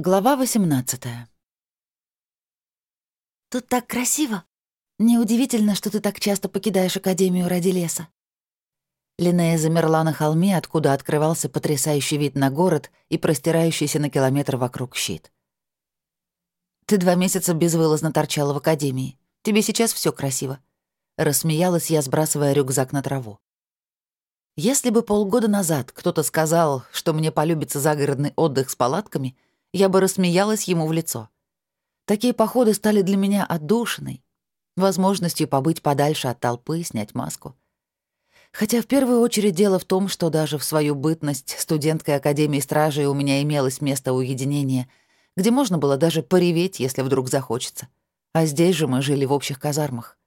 Глава 18 «Тут так красиво. Неудивительно, что ты так часто покидаешь Академию ради леса». Линея замерла на холме, откуда открывался потрясающий вид на город и простирающийся на километр вокруг щит. «Ты два месяца безвылазно торчала в Академии. Тебе сейчас все красиво». Рассмеялась я, сбрасывая рюкзак на траву. Если бы полгода назад кто-то сказал, что мне полюбится загородный отдых с палатками — я бы рассмеялась ему в лицо. Такие походы стали для меня отдушиной, возможностью побыть подальше от толпы, снять маску. Хотя в первую очередь дело в том, что даже в свою бытность студенткой Академии Стражей у меня имелось место уединения, где можно было даже пореветь, если вдруг захочется. А здесь же мы жили в общих казармах.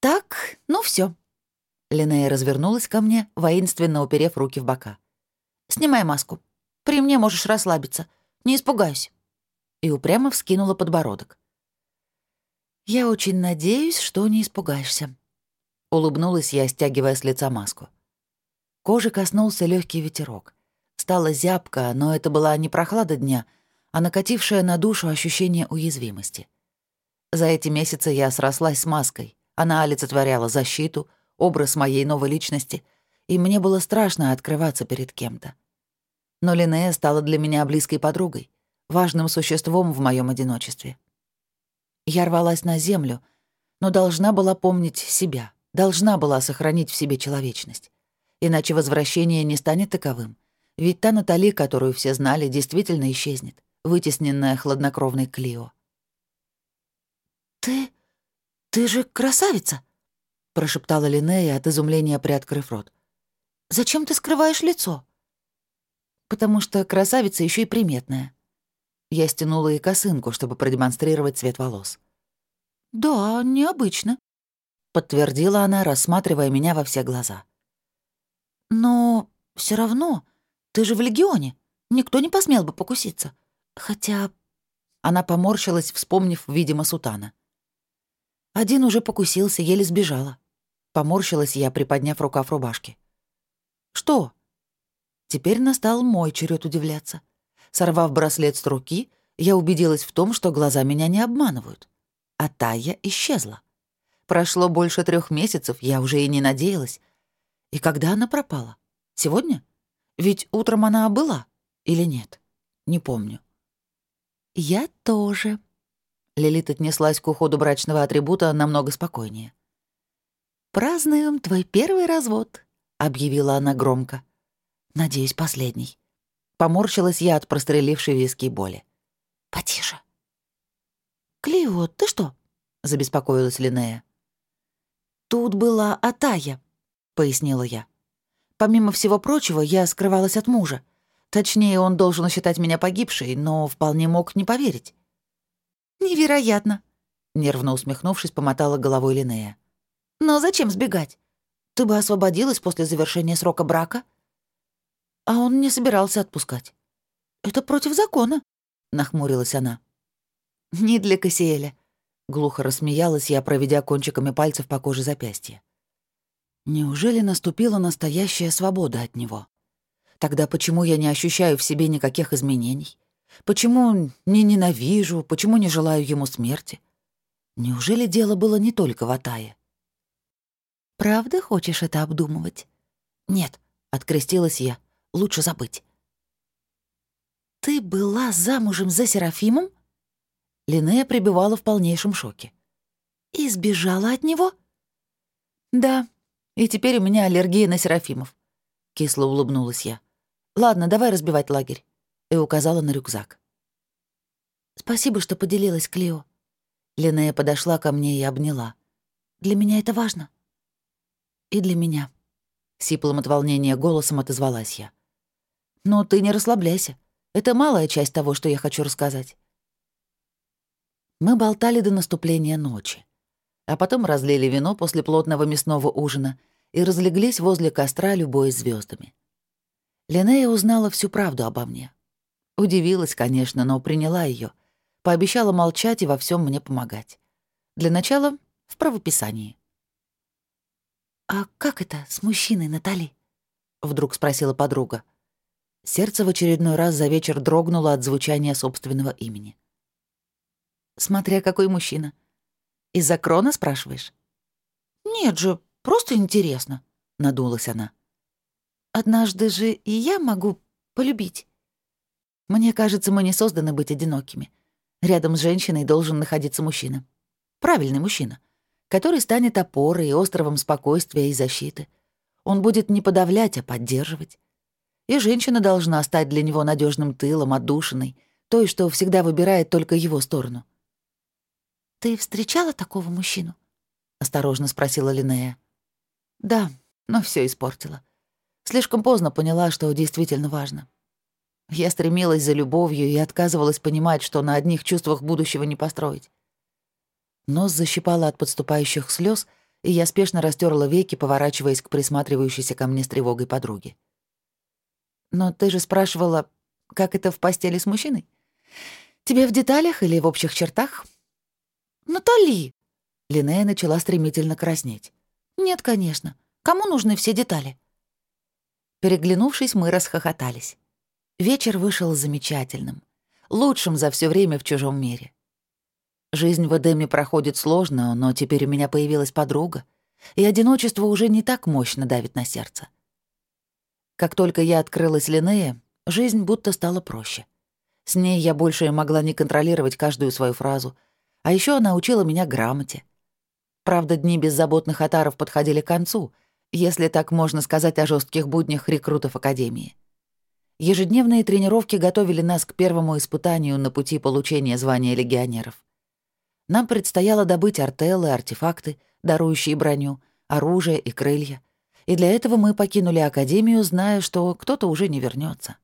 «Так, ну все. Линнея развернулась ко мне, воинственно уперев руки в бока. «Снимай маску. При мне можешь расслабиться. Не испугайся». И упрямо вскинула подбородок. «Я очень надеюсь, что не испугаешься», — улыбнулась я, стягивая с лица маску. Кожи коснулся легкий ветерок. Стало зябко, но это была не прохлада дня, а накатившее на душу ощущение уязвимости. За эти месяцы я срослась с маской. Она олицетворяла защиту, образ моей новой личности, и мне было страшно открываться перед кем-то но Линнея стала для меня близкой подругой, важным существом в моем одиночестве. Я рвалась на землю, но должна была помнить себя, должна была сохранить в себе человечность. Иначе возвращение не станет таковым. Ведь та Натали, которую все знали, действительно исчезнет, вытесненная хладнокровной Клио. «Ты... ты же красавица!» — прошептала Линнея от изумления, приоткрыв рот. «Зачем ты скрываешь лицо?» Потому что красавица еще и приметная. Я стянула ей косынку, чтобы продемонстрировать цвет волос. «Да, необычно», — подтвердила она, рассматривая меня во все глаза. «Но все равно, ты же в Легионе. Никто не посмел бы покуситься. Хотя...» Она поморщилась, вспомнив, видимо, сутана. Один уже покусился, еле сбежала. Поморщилась я, приподняв рукав рубашки. «Что?» Теперь настал мой черед удивляться. Сорвав браслет с руки, я убедилась в том, что глаза меня не обманывают. А Тая исчезла. Прошло больше трех месяцев, я уже и не надеялась. И когда она пропала? Сегодня? Ведь утром она была или нет? Не помню. «Я тоже». Лилит отнеслась к уходу брачного атрибута намного спокойнее. «Празднуем твой первый развод», — объявила она громко. Надеюсь, последний. Поморщилась я от прострелившей виски боли. «Потише». «Клио, ты что?» — забеспокоилась Линнея. «Тут была Атая», — пояснила я. «Помимо всего прочего, я скрывалась от мужа. Точнее, он должен считать меня погибшей, но вполне мог не поверить». «Невероятно», — нервно усмехнувшись, помотала головой Линнея. «Но зачем сбегать? Ты бы освободилась после завершения срока брака?» А он не собирался отпускать. «Это против закона», — нахмурилась она. «Не для Кассиэля», — глухо рассмеялась я, проведя кончиками пальцев по коже запястья. «Неужели наступила настоящая свобода от него? Тогда почему я не ощущаю в себе никаких изменений? Почему не ненавижу, почему не желаю ему смерти? Неужели дело было не только в Атае?» «Правда хочешь это обдумывать?» «Нет», — открестилась я, — лучше забыть. «Ты была замужем за Серафимом?» Линнея пребывала в полнейшем шоке. «И сбежала от него?» «Да, и теперь у меня аллергия на Серафимов», — кисло улыбнулась я. «Ладно, давай разбивать лагерь», — и указала на рюкзак. «Спасибо, что поделилась, Клео». Линнея подошла ко мне и обняла. «Для меня это важно». «И для меня», — сиплым от волнения голосом отозвалась я. Но ты не расслабляйся. Это малая часть того, что я хочу рассказать. Мы болтали до наступления ночи. А потом разлили вино после плотного мясного ужина и разлеглись возле костра любой звездами. Линея узнала всю правду обо мне. Удивилась, конечно, но приняла ее, Пообещала молчать и во всем мне помогать. Для начала — в правописании. «А как это с мужчиной, Натали?» — вдруг спросила подруга. Сердце в очередной раз за вечер дрогнуло от звучания собственного имени. «Смотря какой мужчина. Из-за крона спрашиваешь?» «Нет же, просто интересно», — надулась она. «Однажды же и я могу полюбить». «Мне кажется, мы не созданы быть одинокими. Рядом с женщиной должен находиться мужчина. Правильный мужчина, который станет опорой и островом спокойствия и защиты. Он будет не подавлять, а поддерживать. И женщина должна стать для него надежным тылом, отдушиной, той, что всегда выбирает только его сторону. «Ты встречала такого мужчину?» — осторожно спросила Линея. «Да, но все испортила. Слишком поздно поняла, что действительно важно. Я стремилась за любовью и отказывалась понимать, что на одних чувствах будущего не построить. Нос защипала от подступающих слез, и я спешно растерла веки, поворачиваясь к присматривающейся ко мне с тревогой подруге. «Но ты же спрашивала, как это в постели с мужчиной? Тебе в деталях или в общих чертах?» «Натали!» Линнея начала стремительно краснеть. «Нет, конечно. Кому нужны все детали?» Переглянувшись, мы расхохотались. Вечер вышел замечательным, лучшим за все время в чужом мире. Жизнь в Эдеме проходит сложно, но теперь у меня появилась подруга, и одиночество уже не так мощно давит на сердце. Как только я открылась Линнея, жизнь будто стала проще. С ней я больше могла не контролировать каждую свою фразу, а еще она учила меня грамоте. Правда, дни беззаботных отаров подходили к концу, если так можно сказать о жестких буднях рекрутов Академии. Ежедневные тренировки готовили нас к первому испытанию на пути получения звания легионеров. Нам предстояло добыть артелы, артефакты, дарующие броню, оружие и крылья. И для этого мы покинули Академию, зная, что кто-то уже не вернется.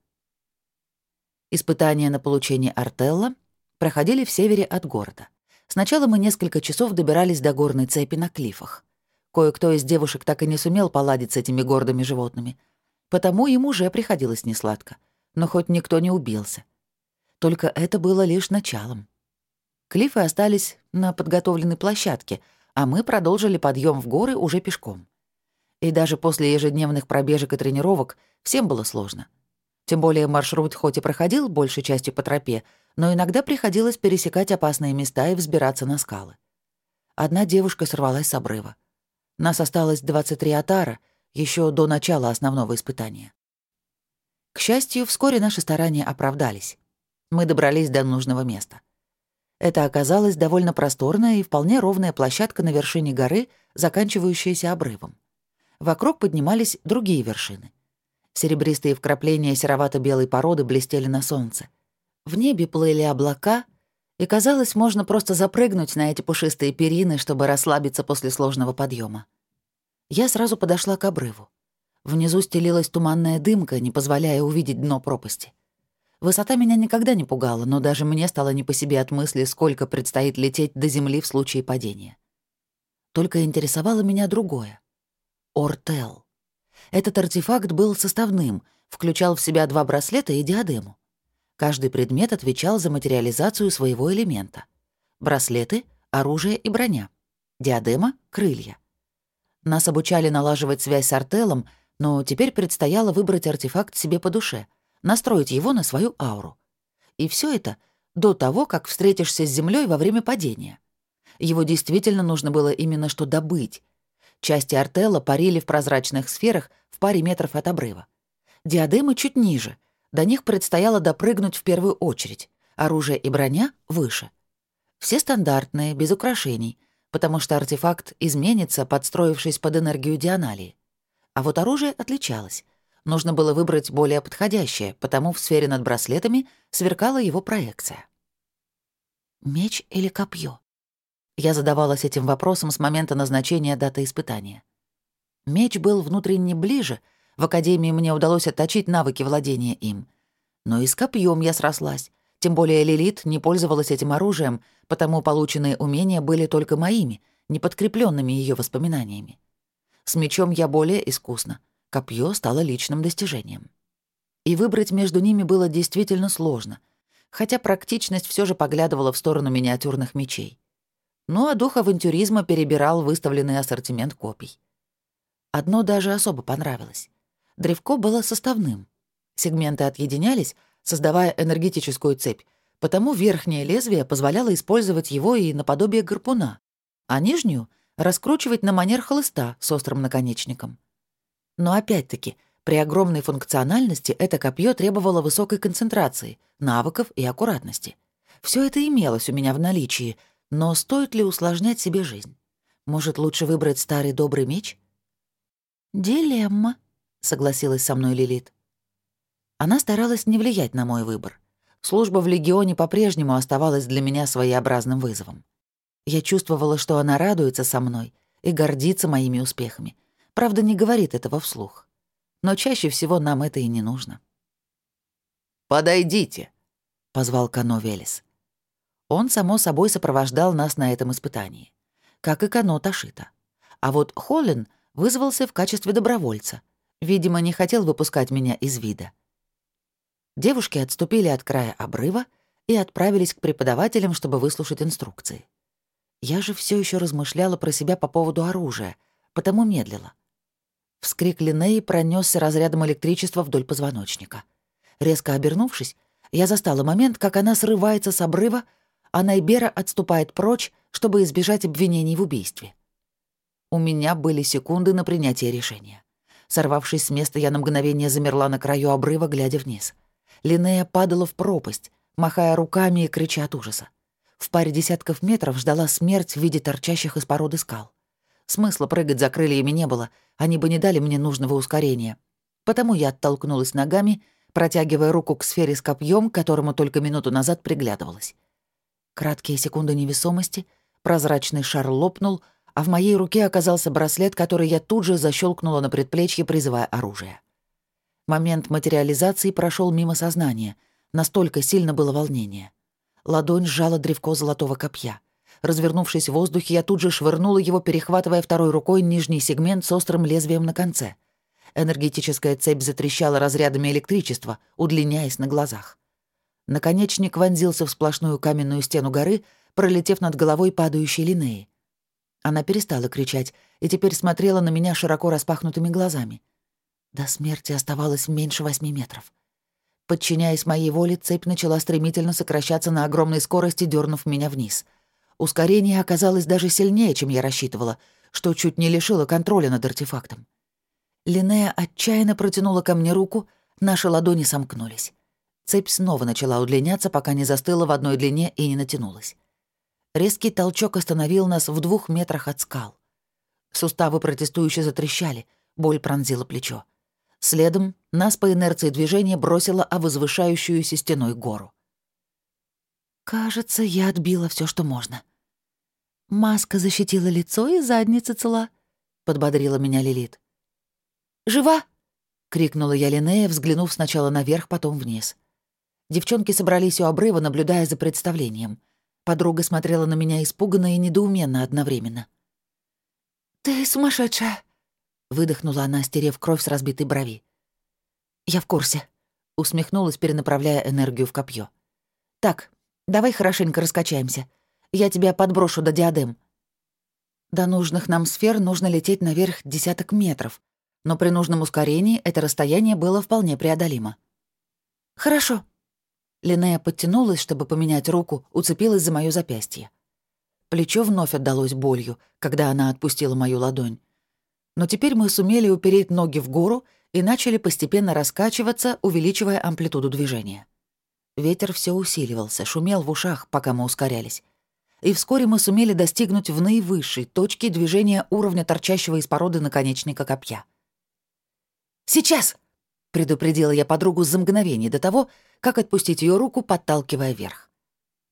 Испытания на получение артелла проходили в севере от города. Сначала мы несколько часов добирались до горной цепи на клифах. Кое-кто из девушек так и не сумел поладить с этими гордыми животными — Потому им уже приходилось несладко. Но хоть никто не убился. Только это было лишь началом. Клифы остались на подготовленной площадке, а мы продолжили подъем в горы уже пешком. И даже после ежедневных пробежек и тренировок всем было сложно. Тем более маршрут хоть и проходил большей частью по тропе, но иногда приходилось пересекать опасные места и взбираться на скалы. Одна девушка сорвалась с обрыва. Нас осталось 23 атара — еще до начала основного испытания. К счастью, вскоре наши старания оправдались. Мы добрались до нужного места. Это оказалась довольно просторная и вполне ровная площадка на вершине горы, заканчивающаяся обрывом. Вокруг поднимались другие вершины. Серебристые вкрапления серовато-белой породы блестели на солнце. В небе плыли облака, и казалось, можно просто запрыгнуть на эти пушистые перины, чтобы расслабиться после сложного подъема. Я сразу подошла к обрыву. Внизу стелилась туманная дымка, не позволяя увидеть дно пропасти. Высота меня никогда не пугала, но даже мне стало не по себе от мысли, сколько предстоит лететь до земли в случае падения. Только интересовало меня другое. Ортел. Этот артефакт был составным, включал в себя два браслета и диадему. Каждый предмет отвечал за материализацию своего элемента. Браслеты — оружие и броня. Диадема — крылья. Нас обучали налаживать связь с артелом, но теперь предстояло выбрать артефакт себе по душе, настроить его на свою ауру. И все это до того, как встретишься с Землей во время падения. Его действительно нужно было именно что добыть. Части артела парили в прозрачных сферах в паре метров от обрыва. Диадемы чуть ниже. До них предстояло допрыгнуть в первую очередь. Оружие и броня — выше. Все стандартные, без украшений — потому что артефакт изменится, подстроившись под энергию Дианалии. А вот оружие отличалось. Нужно было выбрать более подходящее, потому в сфере над браслетами сверкала его проекция. Меч или копье? Я задавалась этим вопросом с момента назначения даты испытания. Меч был внутренне ближе, в Академии мне удалось отточить навыки владения им. Но и с копьем я срослась, тем более Лилит не пользовалась этим оружием, потому полученные умения были только моими, не подкрепленными ее воспоминаниями. С мечом я более искусна. Копье стало личным достижением. И выбрать между ними было действительно сложно, хотя практичность все же поглядывала в сторону миниатюрных мечей. Ну а дух авантюризма перебирал выставленный ассортимент копий. Одно даже особо понравилось. Древко было составным. Сегменты отъединялись, создавая энергетическую цепь, потому верхнее лезвие позволяло использовать его и наподобие гарпуна, а нижнюю — раскручивать на манер хлыста с острым наконечником. Но опять-таки, при огромной функциональности это копье требовало высокой концентрации, навыков и аккуратности. Все это имелось у меня в наличии, но стоит ли усложнять себе жизнь? Может, лучше выбрать старый добрый меч? «Дилемма», — согласилась со мной Лилит. Она старалась не влиять на мой выбор. Служба в Легионе по-прежнему оставалась для меня своеобразным вызовом. Я чувствовала, что она радуется со мной и гордится моими успехами. Правда, не говорит этого вслух. Но чаще всего нам это и не нужно. «Подойдите», — позвал Кано Велес. Он, само собой, сопровождал нас на этом испытании, как и Кано Ташита. А вот Холлин вызвался в качестве добровольца. Видимо, не хотел выпускать меня из вида. Девушки отступили от края обрыва и отправились к преподавателям, чтобы выслушать инструкции. Я же все еще размышляла про себя по поводу оружия, потому медлила. Вскрик Линеи пронесся разрядом электричества вдоль позвоночника. Резко обернувшись, я застала момент, как она срывается с обрыва, а Найбера отступает прочь, чтобы избежать обвинений в убийстве. У меня были секунды на принятие решения. Сорвавшись с места, я на мгновение замерла на краю обрыва, глядя вниз — Линнея падала в пропасть, махая руками и крича от ужаса. В паре десятков метров ждала смерть в виде торчащих из породы скал. Смысла прыгать за крыльями не было, они бы не дали мне нужного ускорения. Потому я оттолкнулась ногами, протягивая руку к сфере с копьем, которому только минуту назад приглядывалась. Краткие секунды невесомости, прозрачный шар лопнул, а в моей руке оказался браслет, который я тут же защелкнула на предплечье, призывая оружие. Момент материализации прошел мимо сознания. Настолько сильно было волнение. Ладонь сжала древко золотого копья. Развернувшись в воздухе, я тут же швырнула его, перехватывая второй рукой нижний сегмент с острым лезвием на конце. Энергетическая цепь затрещала разрядами электричества, удлиняясь на глазах. Наконечник вонзился в сплошную каменную стену горы, пролетев над головой падающей Линеи. Она перестала кричать и теперь смотрела на меня широко распахнутыми глазами — до смерти оставалось меньше восьми метров. Подчиняясь моей воле, цепь начала стремительно сокращаться на огромной скорости, дернув меня вниз. Ускорение оказалось даже сильнее, чем я рассчитывала, что чуть не лишило контроля над артефактом. Линнея отчаянно протянула ко мне руку, наши ладони сомкнулись. Цепь снова начала удлиняться, пока не застыла в одной длине и не натянулась. Резкий толчок остановил нас в двух метрах от скал. Суставы протестующе затрещали, боль пронзила плечо. Следом нас по инерции движения бросило о возвышающуюся стеной гору. «Кажется, я отбила все, что можно». «Маска защитила лицо и задница цела», — подбодрила меня Лилит. «Жива?» — крикнула я Линея, взглянув сначала наверх, потом вниз. Девчонки собрались у обрыва, наблюдая за представлением. Подруга смотрела на меня испуганно и недоуменно одновременно. «Ты сумасшедшая!» — выдохнула она, стерев кровь с разбитой брови. «Я в курсе», — усмехнулась, перенаправляя энергию в копье. «Так, давай хорошенько раскачаемся. Я тебя подброшу до диадем». До нужных нам сфер нужно лететь наверх десяток метров, но при нужном ускорении это расстояние было вполне преодолимо. «Хорошо». Линнея подтянулась, чтобы поменять руку, уцепилась за моё запястье. Плечо вновь отдалось болью, когда она отпустила мою ладонь. Но теперь мы сумели упереть ноги в гору и начали постепенно раскачиваться, увеличивая амплитуду движения. Ветер все усиливался, шумел в ушах, пока мы ускорялись. И вскоре мы сумели достигнуть в наивысшей точке движения уровня торчащего из породы наконечника копья. «Сейчас!» — предупредила я подругу за мгновение до того, как отпустить ее руку, подталкивая вверх.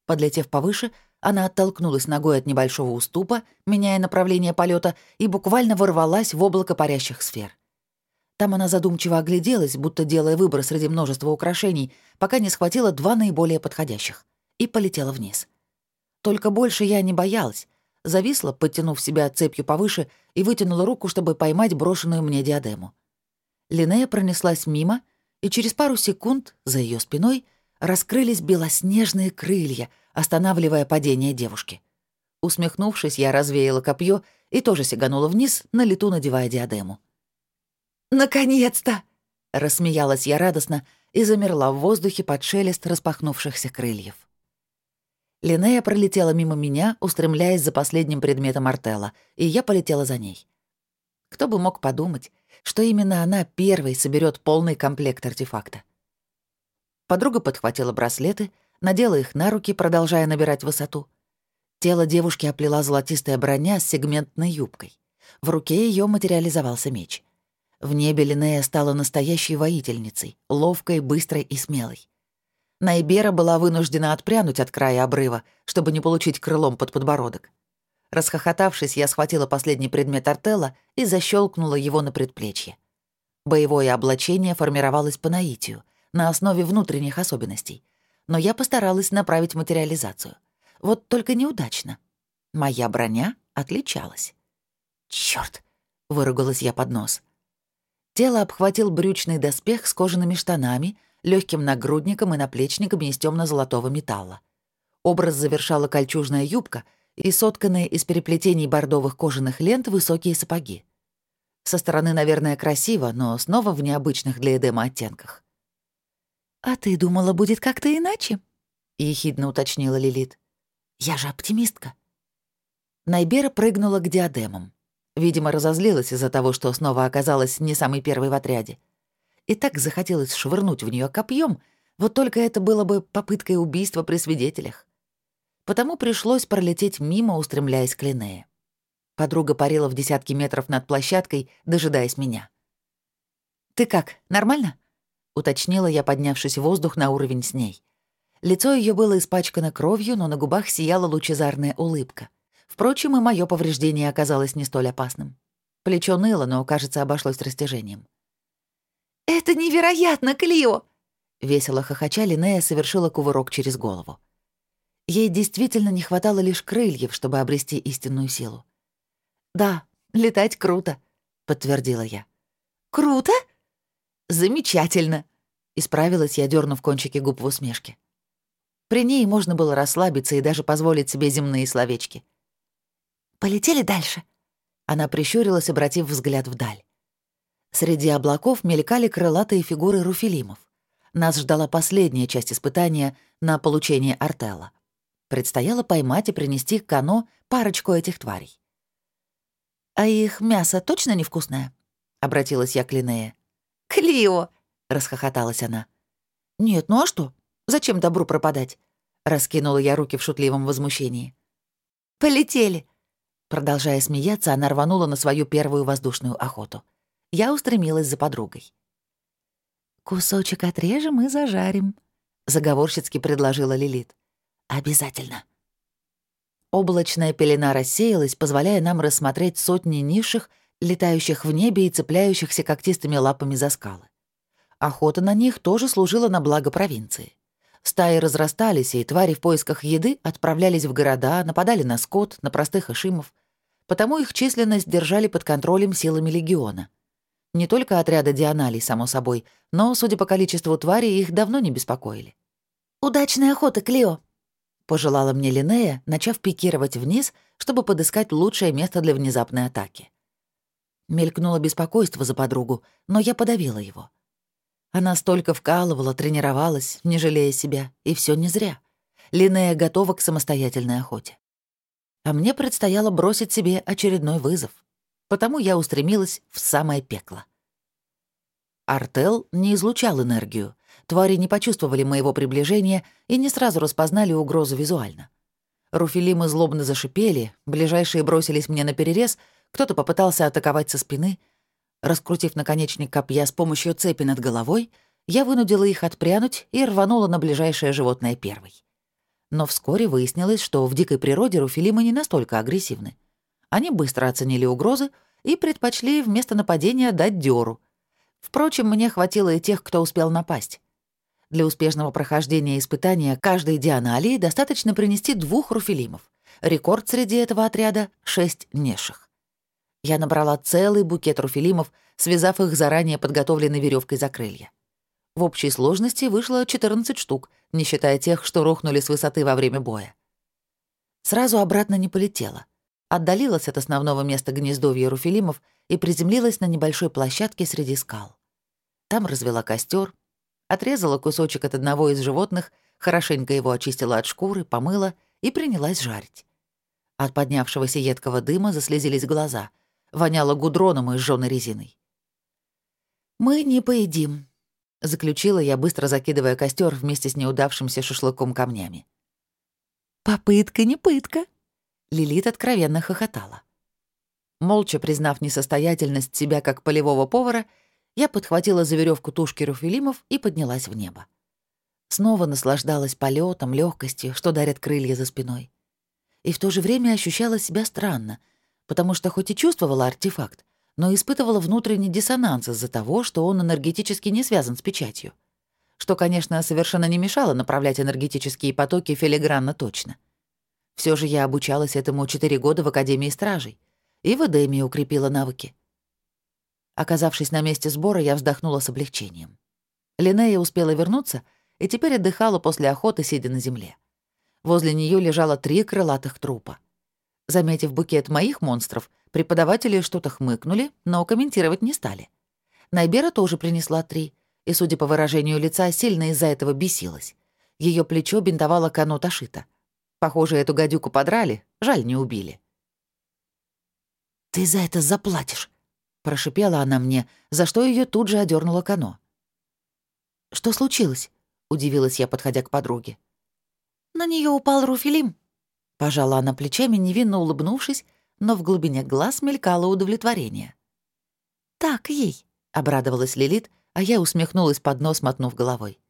Подлетев повыше, она оттолкнулась ногой от небольшого уступа, меняя направление полета, и буквально ворвалась в облако парящих сфер. Там она задумчиво огляделась, будто делая выбор среди множества украшений, пока не схватила два наиболее подходящих, и полетела вниз. Только больше я не боялась. Зависла, подтянув себя цепью повыше, и вытянула руку, чтобы поймать брошенную мне диадему. Линея пронеслась мимо, и через пару секунд за ее спиной раскрылись белоснежные крылья — останавливая падение девушки. Усмехнувшись, я развеяла копье и тоже сиганула вниз, на лету надевая диадему. «Наконец-то!» Рассмеялась я радостно и замерла в воздухе под шелест распахнувшихся крыльев. Линея пролетела мимо меня, устремляясь за последним предметом артела, и я полетела за ней. Кто бы мог подумать, что именно она первой соберет полный комплект артефакта. Подруга подхватила браслеты, надела их на руки, продолжая набирать высоту. Тело девушки оплела золотистая броня с сегментной юбкой. В руке ее материализовался меч. В небе Линея стала настоящей воительницей, ловкой, быстрой и смелой. Найбера была вынуждена отпрянуть от края обрыва, чтобы не получить крылом под подбородок. Расхохотавшись, я схватила последний предмет артела и защелкнула его на предплечье. Боевое облачение формировалось по наитию, на основе внутренних особенностей. Но я постаралась направить материализацию. Вот только неудачно. Моя броня отличалась. «Чёрт!» — выругалась я под нос. Тело обхватил брючный доспех с кожаными штанами, легким нагрудником и наплечниками из темно золотого металла. Образ завершала кольчужная юбка и сотканные из переплетений бордовых кожаных лент высокие сапоги. Со стороны, наверное, красиво, но снова в необычных для Эдема оттенках. «А ты думала, будет как-то иначе?» — ехидно уточнила Лилит. «Я же оптимистка». Найбера прыгнула к диадемам. Видимо, разозлилась из-за того, что снова оказалась не самой первой в отряде. И так захотелось швырнуть в нее копьем, вот только это было бы попыткой убийства при свидетелях. Потому пришлось пролететь мимо, устремляясь к Линнее. Подруга парила в десятки метров над площадкой, дожидаясь меня. «Ты как, нормально?» — уточнила я, поднявшись в воздух на уровень с ней. Лицо ее было испачкано кровью, но на губах сияла лучезарная улыбка. Впрочем, и мое повреждение оказалось не столь опасным. Плечо ныло, но, кажется, обошлось растяжением. «Это невероятно, Клио!» Весело хохоча, Линея совершила кувырок через голову. Ей действительно не хватало лишь крыльев, чтобы обрести истинную силу. «Да, летать круто», — подтвердила я. «Круто?» «Замечательно», — исправилась я, дернув кончики губ в усмешке. При ней можно было расслабиться и даже позволить себе земные словечки. Полетели дальше?» Она прищурилась, обратив взгляд вдаль. Среди облаков мелькали крылатые фигуры руфилимов. Нас ждала последняя часть испытания на получение артела. Предстояло поймать и принести к Кано парочку этих тварей. «А их мясо точно невкусное?» — обратилась я к Линнее. «Клио!» — расхохоталась она. «Нет, ну а что? Зачем добру пропадать?» — раскинула я руки в шутливом возмущении. «Полетели!» Продолжая смеяться, она рванула на свою первую воздушную охоту. Я устремилась за подругой. «Кусочек отрежем и зажарим», — заговорщицки предложила Лилит. «Обязательно». Облачная пелена рассеялась, позволяя нам рассмотреть сотни низших, летающих в небе и цепляющихся когтистыми лапами за скалы. Охота на них тоже служила на благо провинции. Стаи разрастались, и твари в поисках еды отправлялись в города, нападали на скот, на простых ишимов потому их численность держали под контролем силами легиона. Не только отряда Дианалей, само собой, но, судя по количеству тварей, их давно не беспокоили. «Удачной охоты, Клео!» — пожелала мне Линея, начав пикировать вниз, чтобы подыскать лучшее место для внезапной атаки. Мелькнуло беспокойство за подругу, но я подавила его. Она столько вкалывала, тренировалась, не жалея себя, и все не зря. Линея готова к самостоятельной охоте а мне предстояло бросить себе очередной вызов. Потому я устремилась в самое пекло. Артел не излучал энергию. Твари не почувствовали моего приближения и не сразу распознали угрозу визуально. Руфилимы злобно зашипели, ближайшие бросились мне на перерез, кто-то попытался атаковать со спины. Раскрутив наконечник копья с помощью цепи над головой, я вынудила их отпрянуть и рванула на ближайшее животное первой. Но вскоре выяснилось, что в дикой природе руфилимы не настолько агрессивны. Они быстро оценили угрозы и предпочли вместо нападения дать дёру. Впрочем, мне хватило и тех, кто успел напасть. Для успешного прохождения испытания каждой дианалии достаточно принести двух руфилимов. Рекорд среди этого отряда — шесть неших. Я набрала целый букет руфилимов, связав их заранее подготовленной веревкой за крылья. В общей сложности вышло 14 штук, не считая тех, что рухнули с высоты во время боя. Сразу обратно не полетела. Отдалилась от основного места гнездовья руфилимов и приземлилась на небольшой площадке среди скал. Там развела костер, отрезала кусочек от одного из животных, хорошенько его очистила от шкуры, помыла и принялась жарить. От поднявшегося едкого дыма заслезились глаза. Воняло гудроном и сжёной резиной. «Мы не поедим», — заключила я, быстро закидывая костер вместе с неудавшимся шашлыком камнями. «Попытка не пытка», — Лилит откровенно хохотала. Молча признав несостоятельность себя как полевого повара, я подхватила за веревку тушки руфилимов и поднялась в небо. Снова наслаждалась полетом, легкостью, что дарят крылья за спиной. И в то же время ощущала себя странно, потому что хоть и чувствовала артефакт, но испытывала внутренний диссонанс из-за того, что он энергетически не связан с печатью. Что, конечно, совершенно не мешало направлять энергетические потоки филигранно точно. Все же я обучалась этому четыре года в Академии Стражей и в Эдемии укрепила навыки. Оказавшись на месте сбора, я вздохнула с облегчением. Линея успела вернуться и теперь отдыхала после охоты, сидя на земле. Возле нее лежало три крылатых трупа. Заметив букет моих монстров, преподаватели что-то хмыкнули, но комментировать не стали. Найбера тоже принесла три, и, судя по выражению лица, сильно из-за этого бесилась. Ее плечо бинтовала Кано Ташита. Похоже, эту гадюку подрали, жаль, не убили. «Ты за это заплатишь», — прошипела она мне, за что ее тут же одернула Кано. «Что случилось?» — удивилась я, подходя к подруге. «На нее упал Руфилим», — пожала она плечами, невинно улыбнувшись, но в глубине глаз мелькало удовлетворение. «Так ей», — обрадовалась Лилит, а я усмехнулась под нос, мотнув головой.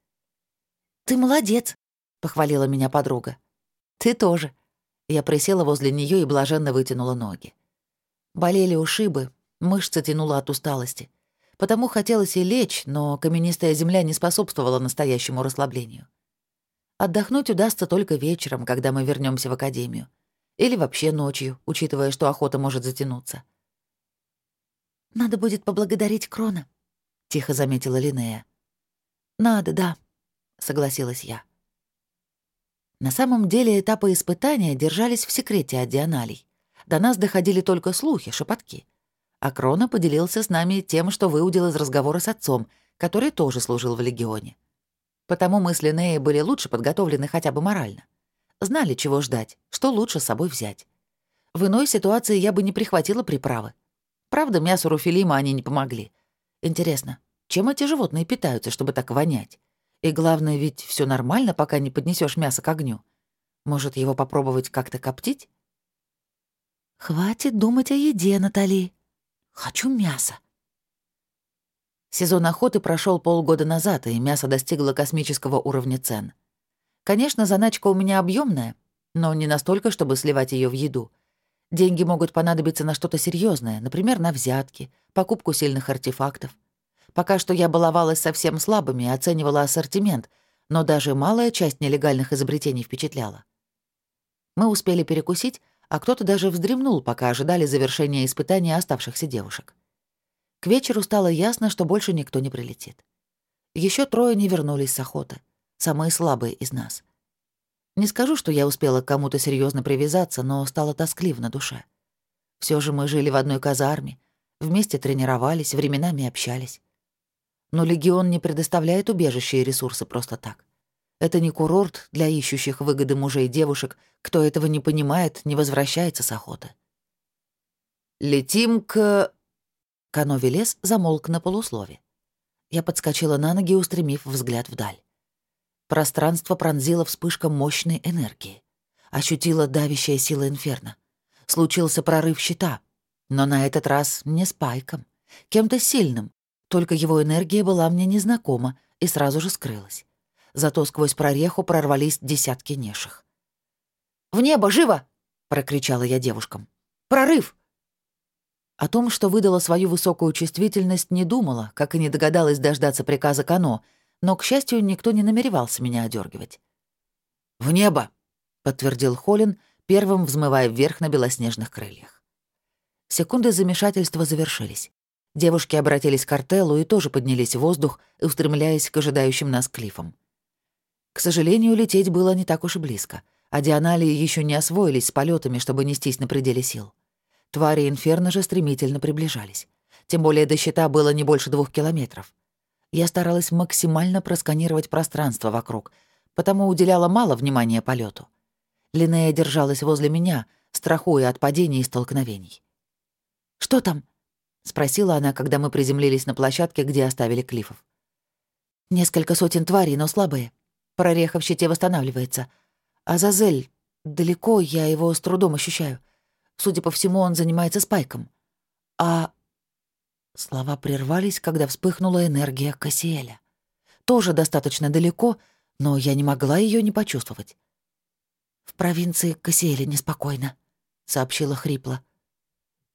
«Ты молодец», — похвалила меня подруга. «Ты тоже». Я присела возле нее и блаженно вытянула ноги. Болели ушибы, мышцы тянуло от усталости. Потому хотелось и лечь, но каменистая земля не способствовала настоящему расслаблению. Отдохнуть удастся только вечером, когда мы вернемся в академию. Или вообще ночью, учитывая, что охота может затянуться. «Надо будет поблагодарить Крона», — тихо заметила Линея. «Надо, да», — согласилась я. На самом деле этапы испытания держались в секрете от Дианалей. До нас доходили только слухи, шепотки. А Крона поделился с нами тем, что выудил из разговора с отцом, который тоже служил в Легионе. Потому мы с Линнеей были лучше подготовлены хотя бы морально. Знали, чего ждать, что лучше с собой взять. В иной ситуации я бы не прихватила приправы. Правда, мясо руфилима они не помогли. Интересно, чем эти животные питаются, чтобы так вонять? И главное, ведь все нормально, пока не поднесешь мясо к огню. Может, его попробовать как-то коптить? «Хватит думать о еде, Натали. Хочу мясо». Сезон охоты прошел полгода назад, и мясо достигло космического уровня цен. Конечно, заначка у меня объемная, но не настолько, чтобы сливать ее в еду. Деньги могут понадобиться на что-то серьезное, например, на взятки, покупку сильных артефактов. Пока что я баловалась совсем слабыми и оценивала ассортимент, но даже малая часть нелегальных изобретений впечатляла. Мы успели перекусить, а кто-то даже вздремнул, пока ожидали завершения испытания оставшихся девушек. К вечеру стало ясно, что больше никто не прилетит. Еще трое не вернулись с охоты, самые слабые из нас. Не скажу, что я успела к кому-то серьезно привязаться, но стало тоскливо на душе. Все же мы жили в одной казарме, вместе тренировались, временами общались. Но Легион не предоставляет убежища и ресурсы просто так. Это не курорт для ищущих выгоды мужей и девушек. Кто этого не понимает, не возвращается с охоты. «Летим к...» Кано Велес замолк на полуслове. Я подскочила на ноги, устремив взгляд вдаль. Пространство пронзило вспышка мощной энергии. Ощутила давящая сила инферно. Случился прорыв щита, но на этот раз не спайком, кем-то сильным, только его энергия была мне незнакома и сразу же скрылась зато сквозь прореху прорвались десятки неших. «В небо, живо!» — прокричала я девушкам. «Прорыв!» О том, что выдала свою высокую чувствительность, не думала, как и не догадалась дождаться приказа Кано, но, к счастью, никто не намеревался меня одергивать. «В небо!» — подтвердил Холин, первым взмывая вверх на белоснежных крыльях. Секунды замешательства завершились. Девушки обратились к артелу и тоже поднялись в воздух, устремляясь к ожидающим нас клифам. К сожалению, лететь было не так уж и близко, а дианалии еще не освоились с полетами, чтобы нестись на пределе сил. Твари инферно же стремительно приближались. Тем более до щита было не больше двух километров. Я старалась максимально просканировать пространство вокруг, потому уделяла мало внимания полету. Линнея держалась возле меня, страхуя от падений и столкновений. «Что там?» — спросила она, когда мы приземлились на площадке, где оставили клифов. «Несколько сотен тварей, но слабые. Прореха в щите восстанавливается. А Зазель далеко, я его с трудом ощущаю. Судя по всему, он занимается спайком. А...» Слова прервались, когда вспыхнула энергия Кассиэля. Тоже достаточно далеко, но я не могла ее не почувствовать. «В провинции Кассиэля неспокойно», — сообщила хрипло.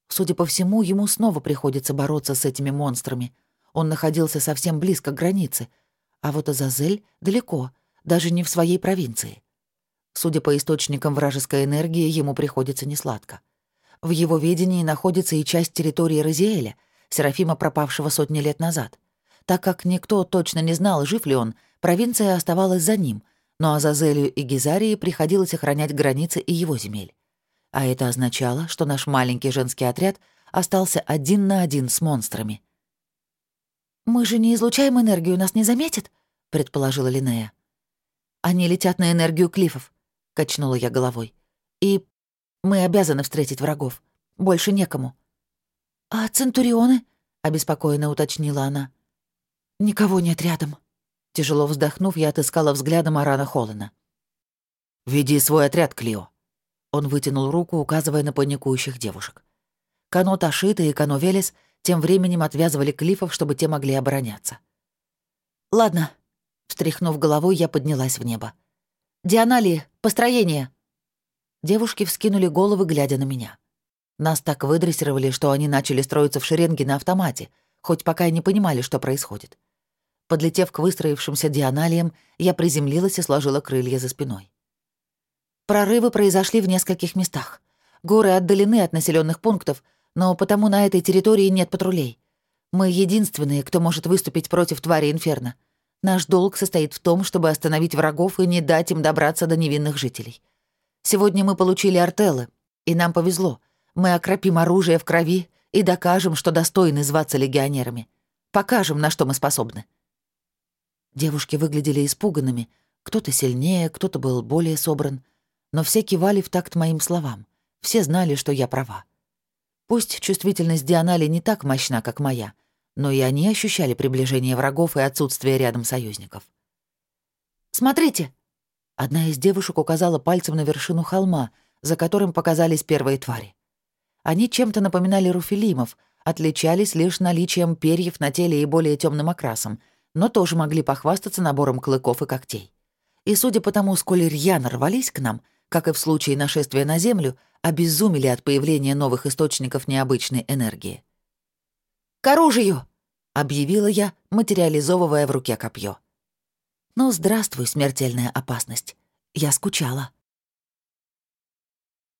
Судя по всему, ему снова приходится бороться с этими монстрами. Он находился совсем близко к границе, а вот Азазель далеко, даже не в своей провинции. Судя по источникам вражеской энергии, ему приходится несладко. В его ведении находится и часть территории Розиэля, Серафима, пропавшего сотни лет назад. Так как никто точно не знал, жив ли он, провинция оставалась за ним, но Азазелю и Гизарии приходилось охранять границы и его земель. А это означало, что наш маленький женский отряд остался один на один с монстрами. «Мы же не излучаем энергию, нас не заметят?» — предположила Линнея. «Они летят на энергию клифов», — качнула я головой. «И мы обязаны встретить врагов. Больше некому». «А центурионы?» — обеспокоенно уточнила она. «Никого нет рядом». Тяжело вздохнув, я отыскала взглядом Арана Холлана. «Веди свой отряд, Клио», он вытянул руку, указывая на паникующих девушек. Кано Ташита и Кано Велес тем временем отвязывали клифов, чтобы те могли обороняться. «Ладно», — встряхнув головой, я поднялась в небо. «Дианали, построение!» Девушки вскинули головы, глядя на меня. Нас так выдрессировали, что они начали строиться в шеренге на автомате, хоть пока и не понимали, что происходит. Подлетев к выстроившимся дианалиям, я приземлилась и сложила крылья за спиной. Прорывы произошли в нескольких местах. Горы отдалены от населенных пунктов, но потому на этой территории нет патрулей. Мы единственные, кто может выступить против твари Инферно. Наш долг состоит в том, чтобы остановить врагов и не дать им добраться до невинных жителей. Сегодня мы получили артеллы, и нам повезло. Мы окропим оружие в крови и докажем, что достойны зваться легионерами. Покажем, на что мы способны. Девушки выглядели испуганными. Кто-то сильнее, кто-то был более собран но все кивали в такт моим словам. Все знали, что я права. Пусть чувствительность Дианали не так мощна, как моя, но и они ощущали приближение врагов и отсутствие рядом союзников. «Смотрите!» Одна из девушек указала пальцем на вершину холма, за которым показались первые твари. Они чем-то напоминали руфилимов, отличались лишь наличием перьев на теле и более темным окрасом, но тоже могли похвастаться набором клыков и когтей. И судя по тому, сколь рьяно рвались к нам, как и в случае нашествия на Землю, обезумели от появления новых источников необычной энергии. «К оружию!» — объявила я, материализовывая в руке копье. «Ну, здравствуй, смертельная опасность. Я скучала».